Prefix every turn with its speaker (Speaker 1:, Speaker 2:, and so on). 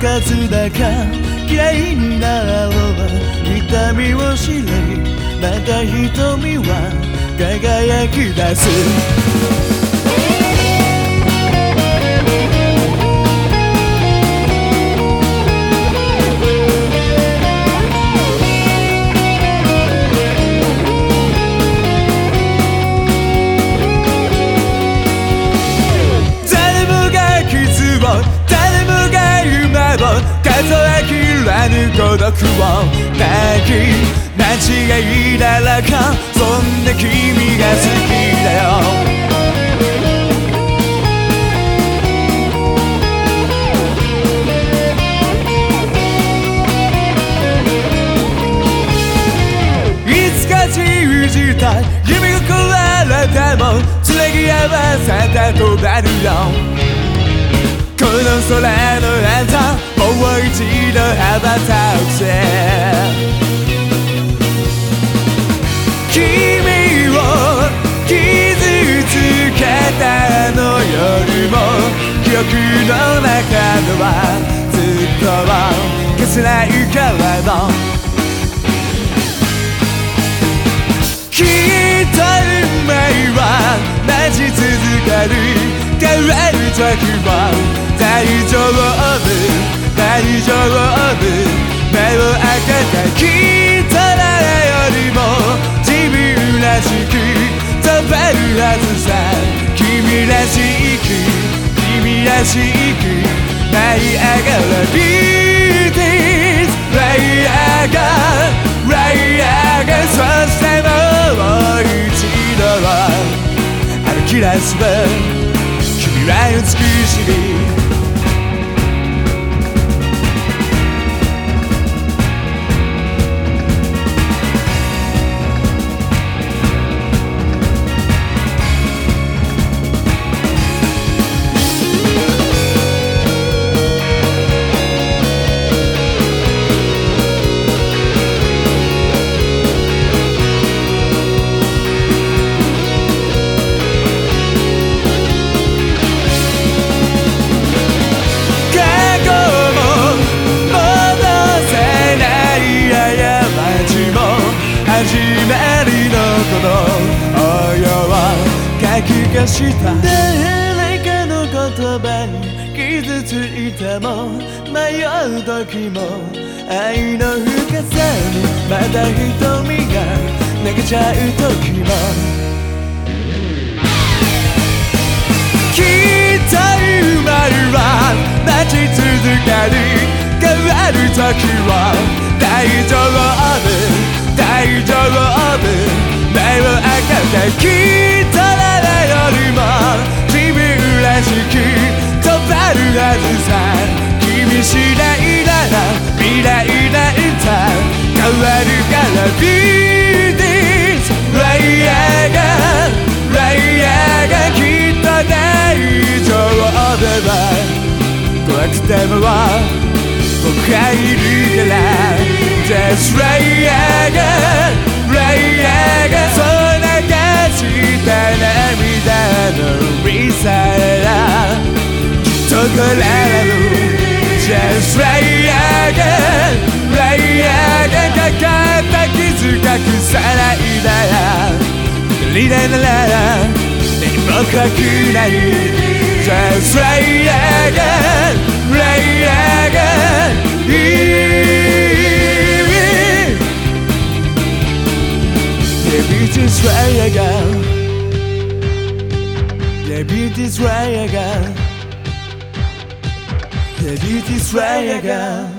Speaker 1: 数だか嫌いになろう。痛みを知りまた瞳は輝き出す。数えきらぬ孤独を抱き間違いだらかそんな君が好きだよ。いつか信じた夢が壊れてもつなぎ合わせて飛べるよ。この空のあんたもう一度羽ばたくぜ君を傷つけたの夜も記憶の中ではずっと消せないけれどきっと運命は待ち続ける変わる時は大丈夫大丈夫目を開けてきっと誰よりも自分らしく飛べるはずさ君らしく君らしく舞い上がる Beat it 舞い上がる舞い上がるそしてもう一度歩き出すわ君は美しいがした。誰かの言葉に傷ついても迷う時も愛の深さにまた瞳が泣けちゃう時も。きっと生まれは待ち続ける。変わる時は大丈夫。大丈夫。目を開けて。るはずさ。君次第なら未来なんて変わるから Be this ライヤーがライヤーがきっと大丈夫。だ怖くても僕がいるから。Just ライヤーがライヤーがそう流した涙のリサラきっとこれらの Just ライヤーがライヤーがかかった傷隠さないなら一人でなら何も怖くない Just ライヤーがライヤーがいい Baby just right again Baby just right again The beauty's rain again